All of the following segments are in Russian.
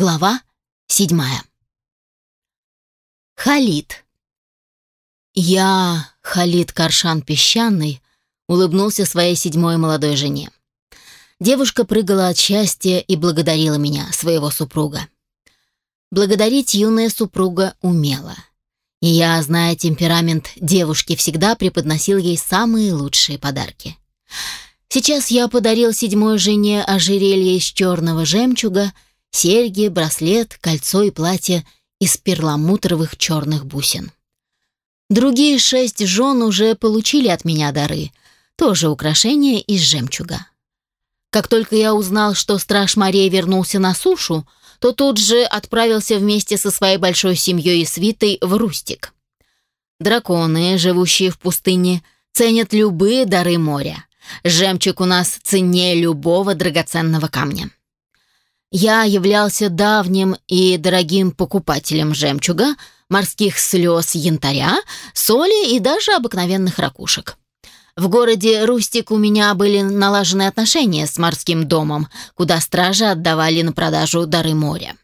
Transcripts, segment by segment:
Глава седьмая. Халид. Я, Халид Каршан Песчаный, улыбнулся своей седьмой молодой жене. Девушка прыгала от счастья и благодарила меня, своего супруга. Благодарить юная супруга умела. И я, зная темперамент девушки, всегда преподносил ей самые лучшие подарки. Сейчас я подарил седьмой жене ожерелье из черного жемчуга, серьги, браслет, кольцо и платье из перламутровых черных бусин. Другие шесть жен уже получили от меня дары, тоже украшения из жемчуга. Как только я узнал, что страж морей вернулся на сушу, то тут же отправился вместе со своей большой семьей и свитой в Рустик. Драконы, живущие в пустыне, ценят любые дары моря. Жемчуг у нас ценнее любого драгоценного камня. Я являлся давним и дорогим покупателем жемчуга, морских слез янтаря, соли и даже обыкновенных ракушек. В городе Рустик у меня были налажены отношения с морским домом, куда стражи отдавали на продажу дары моря.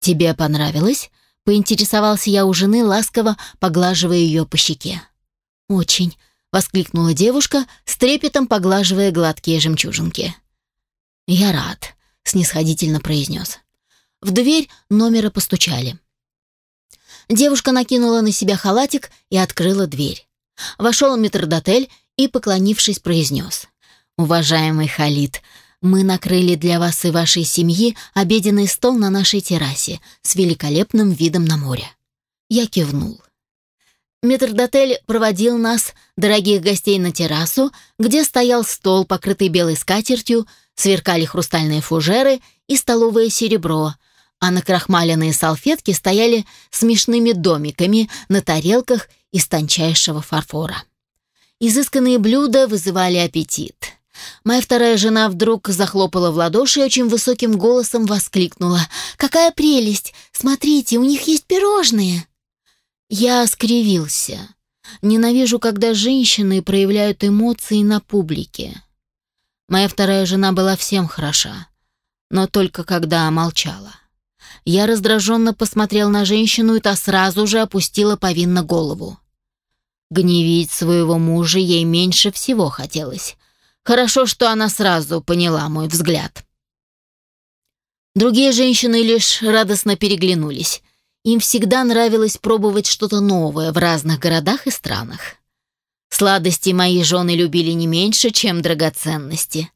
«Тебе понравилось?» — поинтересовался я у жены, ласково поглаживая ее по щеке. «Очень», — воскликнула девушка, с трепетом поглаживая гладкие жемчужинки. «Я рад», — снисходительно произнес. В дверь номера постучали. Девушка накинула на себя халатик и открыла дверь. Вошел метрдотель и, поклонившись, произнес. «Уважаемый Халид, мы накрыли для вас и вашей семьи обеденный стол на нашей террасе с великолепным видом на море». Я кивнул. Метрдотель проводил нас, дорогих гостей, на террасу, где стоял стол, покрытый белой скатертью, сверкали хрустальные фужеры и столовое серебро, а на крахмаленные салфетки стояли смешными домиками на тарелках из тончайшего фарфора. Изысканные блюда вызывали аппетит. Моя вторая жена вдруг захлопала в ладоши и очень высоким голосом воскликнула. «Какая прелесть! Смотрите, у них есть пирожные!» Я скривился. Ненавижу, когда женщины проявляют эмоции на публике. Моя вторая жена была всем хороша, но только когда молчала. Я раздраженно посмотрел на женщину, и та сразу же опустила повинно голову. Гневить своего мужа ей меньше всего хотелось. Хорошо, что она сразу поняла мой взгляд. Другие женщины лишь радостно переглянулись. Им всегда нравилось пробовать что-то новое в разных городах и странах. Сладости мои жены любили не меньше, чем драгоценности.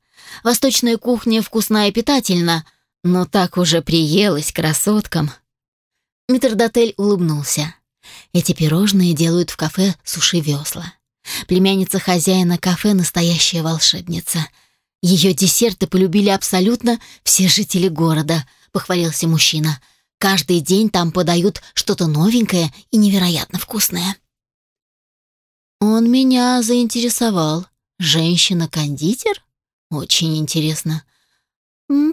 Восточная кухня вкусна и питательна, но так уже приелась красоткам. Митрдотель улыбнулся. Эти пирожные делают в кафе суши-весла. Племянница хозяина кафе — настоящая волшебница. Ее десерты полюбили абсолютно все жители города, — похвалился мужчина. Каждый день там подают что-то новенькое и невероятно вкусное. Он меня заинтересовал. Женщина-кондитер? Очень интересно.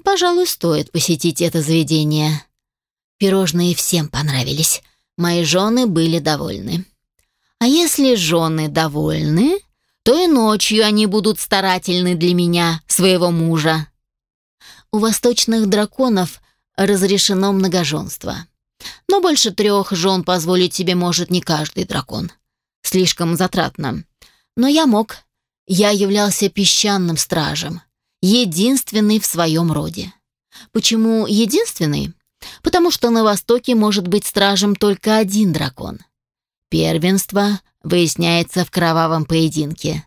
Пожалуй, стоит посетить это заведение. Пирожные всем понравились. Мои жены были довольны. А если жены довольны, то и ночью они будут старательны для меня, своего мужа. У восточных драконов разрешено многоженство. Но больше трех жен позволить себе может не каждый дракон. Слишком затратно. Но я мог. Я являлся песчаным стражем. Единственный в своем роде. Почему единственный? потому что на Востоке может быть стражем только один дракон. Первенство выясняется в кровавом поединке.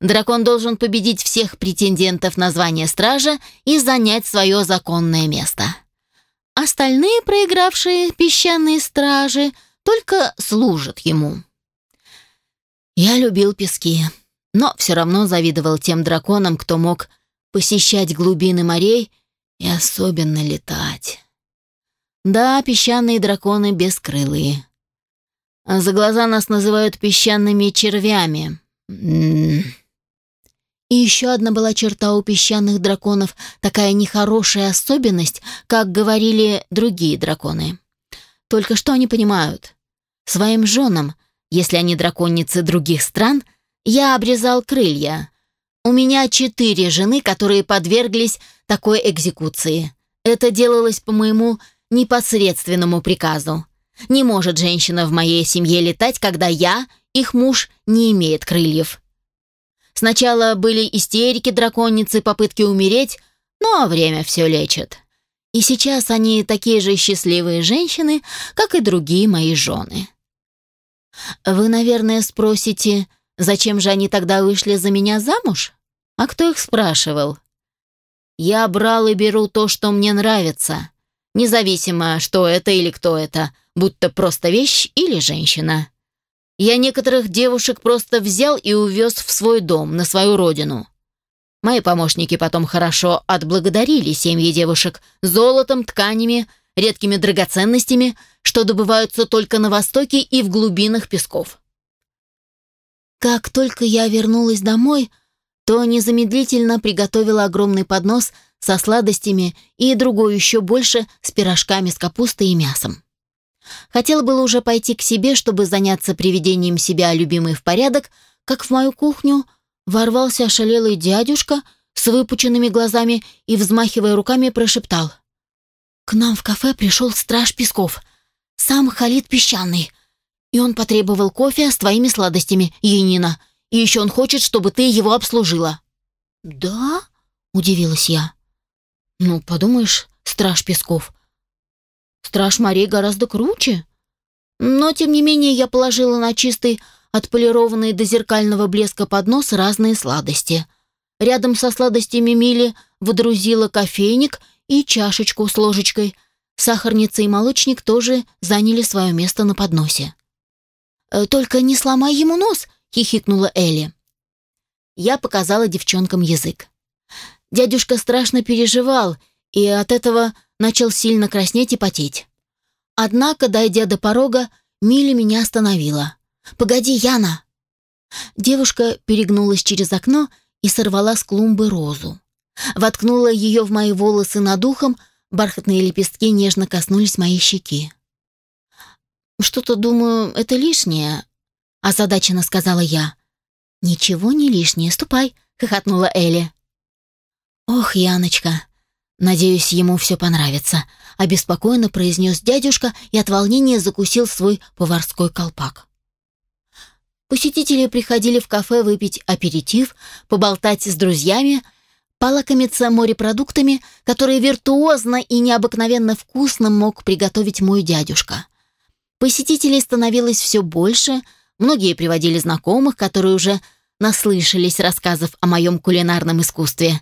Дракон должен победить всех претендентов на звание стража и занять свое законное место. Остальные проигравшие песчаные стражи только служат ему. Я любил пески, но все равно завидовал тем драконам, кто мог посещать глубины морей и особенно летать. Да, песчаные драконы бескрылые. За глаза нас называют песчаными червями. М -м -м. И еще одна была черта у песчаных драконов, такая нехорошая особенность, как говорили другие драконы. Только что они понимают? Своим женам, если они драконицы других стран, я обрезал крылья. У меня четыре жены, которые подверглись такой экзекуции. Это делалось по моему непосредственному приказу. Не может женщина в моей семье летать, когда я, их муж, не имеет крыльев. Сначала были истерики драконицы, попытки умереть, но время все лечит. И сейчас они такие же счастливые женщины, как и другие мои жены. Вы, наверное, спросите, зачем же они тогда вышли за меня замуж? А кто их спрашивал? Я брал и беру то, что мне нравится, независимо, что это или кто это, будто просто вещь или женщина. Я некоторых девушек просто взял и увез в свой дом, на свою родину. Мои помощники потом хорошо отблагодарили семьи девушек золотом, тканями, редкими драгоценностями, что добываются только на востоке и в глубинах песков. Как только я вернулась домой, то незамедлительно приготовила огромный поднос со сладостями и другой еще больше с пирожками с капустой и мясом. Хотела было уже пойти к себе, чтобы заняться приведением себя любимой в порядок, как в мою кухню ворвался ошалелый дядюшка с выпученными глазами и, взмахивая руками, прошептал. «К нам в кафе пришел страж Песков, сам Халид Песчаный, и он потребовал кофе с твоими сладостями, Енина, и еще он хочет, чтобы ты его обслужила». «Да?» — удивилась я. «Ну, подумаешь, страж Песков. Страж морей гораздо круче». Но, тем не менее, я положила на чистый отполированные до зеркального блеска поднос разные сладости. Рядом со сладостями Мили водрузила кофейник и чашечку с ложечкой. Сахарница и молочник тоже заняли свое место на подносе. «Э, «Только не сломай ему нос!» — хихикнула Элли. Я показала девчонкам язык. Дядюшка страшно переживал и от этого начал сильно краснеть и потеть. Однако, дойдя до порога, Мили меня остановила. «Погоди, Яна!» Девушка перегнулась через окно и сорвала с клумбы розу. Воткнула ее в мои волосы над ухом, бархатные лепестки нежно коснулись моей щеки. «Что-то, думаю, это лишнее», — озадаченно сказала я. «Ничего не лишнее, ступай», — хохотнула Элли. «Ох, Яночка, надеюсь, ему все понравится», — обеспокоенно произнес дядюшка и от волнения закусил свой поварской колпак. Посетители приходили в кафе выпить аперитив, поболтать с друзьями, полакомиться морепродуктами, которые виртуозно и необыкновенно вкусно мог приготовить мой дядюшка. Посетителей становилось все больше, многие приводили знакомых, которые уже наслышались рассказов о моем кулинарном искусстве.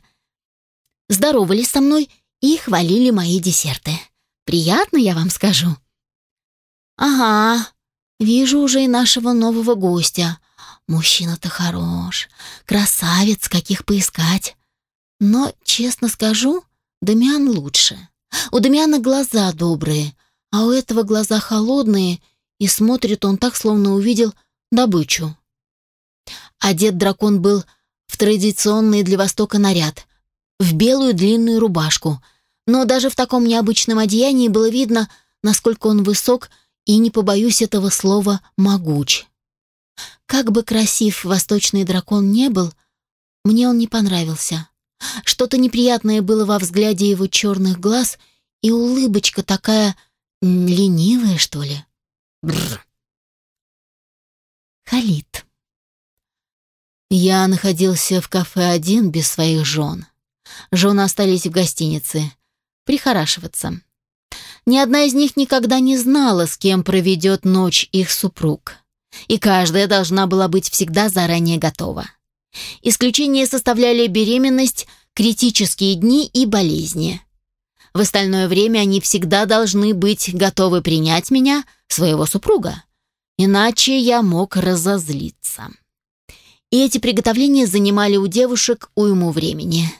Здоровались со мной и хвалили мои десерты. Приятно, я вам скажу. «Ага, Вижу уже и нашего нового гостя. Мужчина-то хорош, красавец, каких поискать. Но, честно скажу, Дамиан лучше. У Дамиана глаза добрые, а у этого глаза холодные, и смотрит он так, словно увидел добычу. Одет дракон был в традиционный для Востока наряд, в белую длинную рубашку, но даже в таком необычном одеянии было видно, насколько он высок и, не побоюсь этого слова, могуч. Как бы красив восточный дракон не был, мне он не понравился. Что-то неприятное было во взгляде его черных глаз и улыбочка такая ленивая, что ли. Бррр. Халид. Я находился в кафе один без своих жен. Жены остались в гостинице. Прихорашиваться. Ни одна из них никогда не знала, с кем проведет ночь их супруг. И каждая должна была быть всегда заранее готова. Исключение составляли беременность, критические дни и болезни. В остальное время они всегда должны быть готовы принять меня, своего супруга. Иначе я мог разозлиться. И эти приготовления занимали у девушек уйму времени.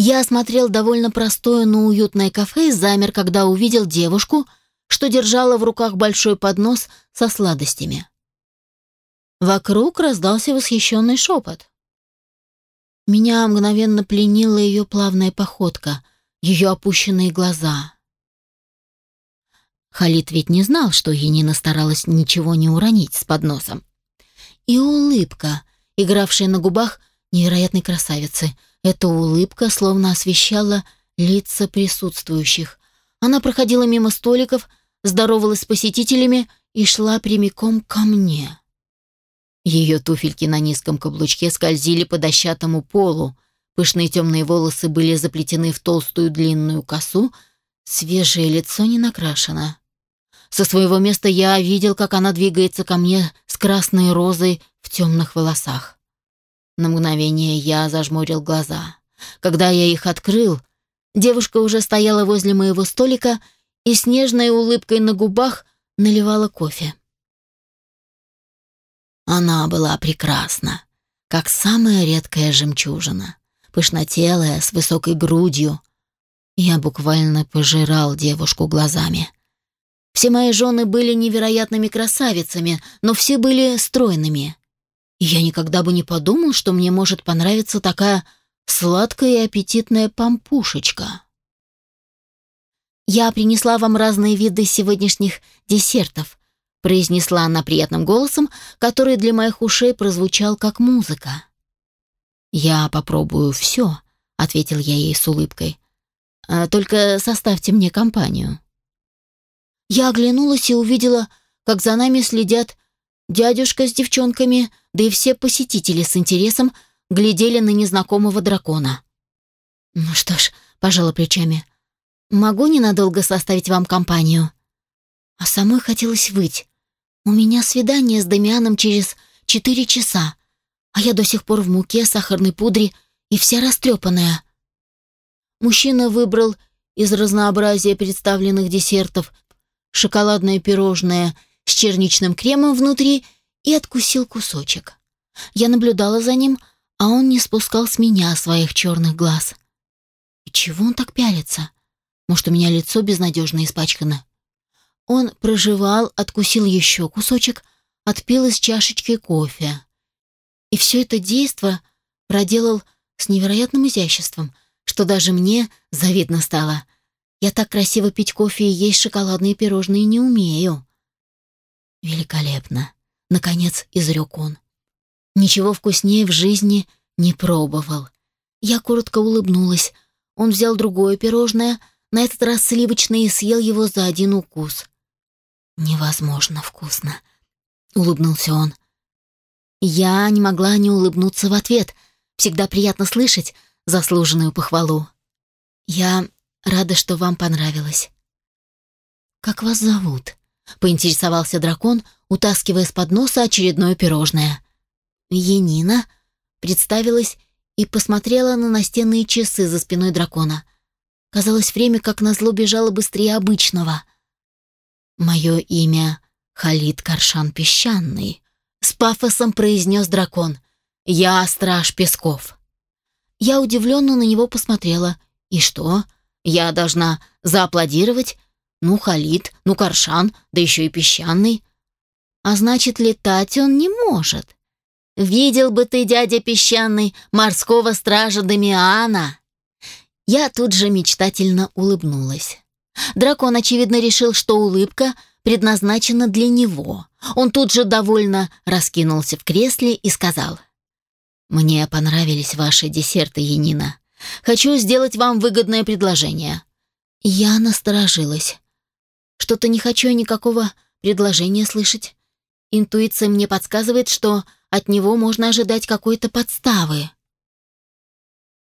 Я осмотрел довольно простое, но уютное кафе и замер, когда увидел девушку, что держала в руках большой поднос со сладостями. Вокруг раздался восхищенный шепот. Меня мгновенно пленила ее плавная походка, ее опущенные глаза. Халид ведь не знал, что Енина старалась ничего не уронить с подносом. И улыбка, игравшая на губах невероятной красавицы — эта улыбка словно освещала лица присутствующих. Она проходила мимо столиков, здоровалась с посетителями и шла прямиком ко мне. Ее туфельки на низком каблучке скользили по дощатому полу, пышные темные волосы были заплетены в толстую длинную косу, свежее лицо не накрашено. Со своего места я видел, как она двигается ко мне с красной розой в темных волосах. На мгновение я зажмурил глаза. Когда я их открыл, девушка уже стояла возле моего столика и с нежной улыбкой на губах наливала кофе. Она была прекрасна, как самая редкая жемчужина, пышнотелая, с высокой грудью. Я буквально пожирал девушку глазами. Все мои жены были невероятными красавицами, но все были стройными. Я никогда бы не подумал, что мне может понравиться такая сладкая и аппетитная пампушечка. «Я принесла вам разные виды сегодняшних десертов», произнесла она приятным голосом, который для моих ушей прозвучал как музыка. «Я попробую все», — ответил я ей с улыбкой. «А «Только составьте мне компанию». Я оглянулась и увидела, как за нами следят дядюшка с девчонками, да и все посетители с интересом глядели на незнакомого дракона. «Ну что ж», — пожала плечами, — «могу ненадолго составить вам компанию?» А самой хотелось выть. «У меня свидание с Дамианом через четыре часа, а я до сих пор в муке, сахарной пудре и вся растрепанная». Мужчина выбрал из разнообразия представленных десертов шоколадное пирожное с черничным кремом внутри и откусил кусочек. Я наблюдала за ним, а он не спускал с меня своих черных глаз. И чего он так пялится? Может, у меня лицо безнадежно испачкано? Он проживал, откусил еще кусочек, отпил из чашечки кофе. И все это действо проделал с невероятным изяществом, что даже мне завидно стало — я так красиво пить кофе и есть шоколадные пирожные не умею. Великолепно, наконец изрек он. Ничего вкуснее в жизни не пробовал. Я коротко улыбнулась. Он взял другое пирожное, на этот раз сливочное, и съел его за один укус. «Невозможно вкусно», — улыбнулся он. Я не могла не улыбнуться в ответ. Всегда приятно слышать заслуженную похвалу. Я Рада, что вам понравилось. Как вас зовут? поинтересовался дракон, утаскивая с подноса очередное пирожное. Енина представилась и посмотрела на настенные часы за спиной дракона. Казалось, время как назло бежало быстрее обычного. Мое имя Халид Каршан Песчаный, с пафосом произнес дракон. Я страж Песков. Я удивленно на него посмотрела. И что? Я должна зааплодировать? Ну, Халид, ну, Каршан, да еще и Песчаный. А значит, летать он не может. Видел бы ты, дядя Песчаный, морского стража Дамиана. Я тут же мечтательно улыбнулась. Дракон, очевидно, решил, что улыбка предназначена для него. Он тут же довольно раскинулся в кресле и сказал. «Мне понравились ваши десерты, Янина. Хочу сделать вам выгодное предложение». Я насторожилась. Что-то не хочу никакого предложения слышать. Интуиция мне подсказывает, что от него можно ожидать какой-то подставы.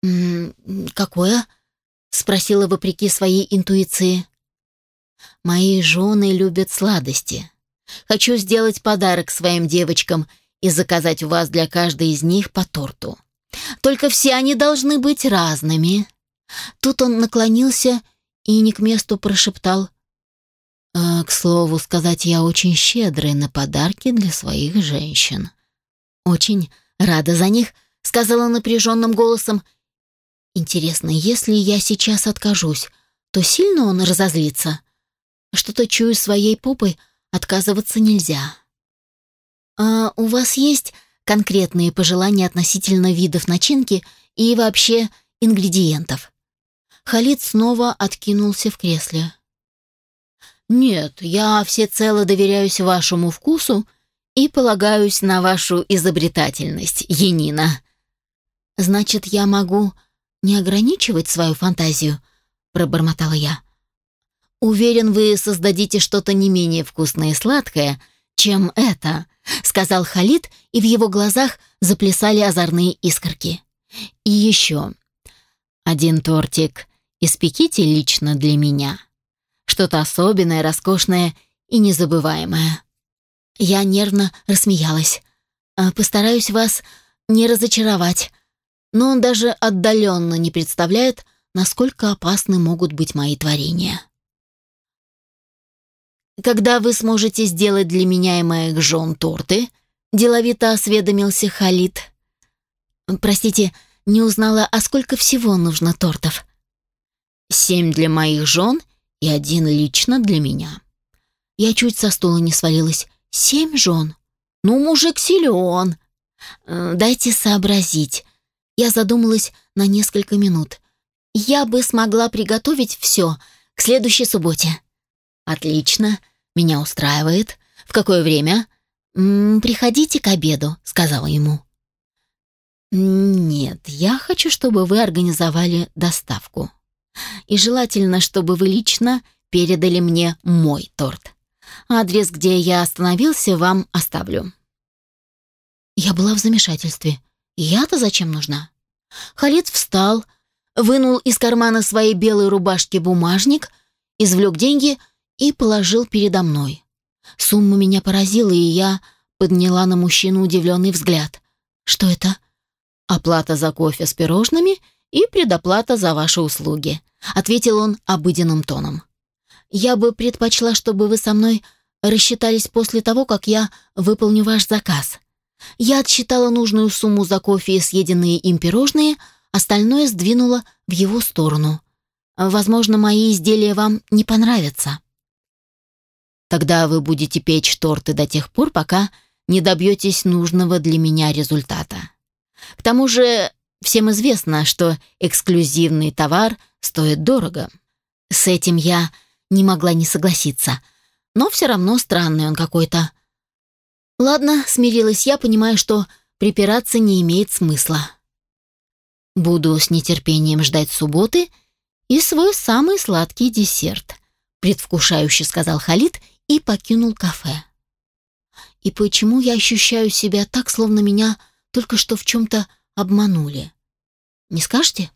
«М -м, «Какое?» — спросила вопреки своей интуиции. «Мои жены любят сладости. Хочу сделать подарок своим девочкам и заказать у вас для каждой из них по торту. Только все они должны быть разными. Тут он наклонился и не к месту прошептал. «Э, «К слову сказать, я очень щедрый на подарки для своих женщин». «Очень рада за них», — сказала напряженным голосом. «Интересно, если я сейчас откажусь, то сильно он разозлится? Что-то чую своей попой, отказываться нельзя». «А у вас есть конкретные пожелания относительно видов начинки и вообще ингредиентов. Халид снова откинулся в кресле. «Нет, я всецело доверяюсь вашему вкусу и полагаюсь на вашу изобретательность, Енина». «Значит, я могу не ограничивать свою фантазию?» — пробормотала я. «Уверен, вы создадите что-то не менее вкусное и сладкое, чем это», — сказал Халид, и в его глазах заплясали озорные искорки. «И еще. Один тортик испеките лично для меня. Что-то особенное, роскошное и незабываемое». Я нервно рассмеялась. «А, «Постараюсь вас не разочаровать, но он даже отдаленно не представляет, насколько опасны могут быть мои творения». «Когда вы сможете сделать для меня и моих жен торты?» — деловито осведомился Халид. «Простите, не узнала, а сколько всего нужно тортов?» «Семь для моих жен и один лично для меня». Я чуть со стула не свалилась. «Семь жен? Ну, мужик силен!» э, «Дайте сообразить». Я задумалась на несколько минут. «Я бы смогла приготовить все к следующей субботе». «Отлично. Меня устраивает. В какое время? Приходите к обеду, сказала ему. Нет, я хочу, чтобы вы организовали доставку. И желательно, чтобы вы лично передали мне мой торт. Адрес, где я остановился, вам оставлю. Я была в замешательстве. Я-то зачем нужна? Халид встал, вынул из кармана своей белой рубашки бумажник, извлек деньги и положил передо мной. Сумма меня поразила, и я подняла на мужчину удивленный взгляд. «Что это?» «Оплата за кофе с пирожными и предоплата за ваши услуги», ответил он обыденным тоном. «Я бы предпочла, чтобы вы со мной рассчитались после того, как я выполню ваш заказ. Я отсчитала нужную сумму за кофе и съеденные им пирожные, остальное сдвинула в его сторону. Возможно, мои изделия вам не понравятся». Тогда вы будете печь торты до тех пор, пока не добьетесь нужного для меня результата. К тому же всем известно, что эксклюзивный товар стоит дорого. С этим я не могла не согласиться, но все равно странный он какой-то. Ладно, смирилась я, понимая, что припираться не имеет смысла. Буду с нетерпением ждать субботы и свой самый сладкий десерт, предвкушающе сказал Халид и покинул кафе. И почему я ощущаю себя так, словно меня только что в чем-то обманули? Не скажете?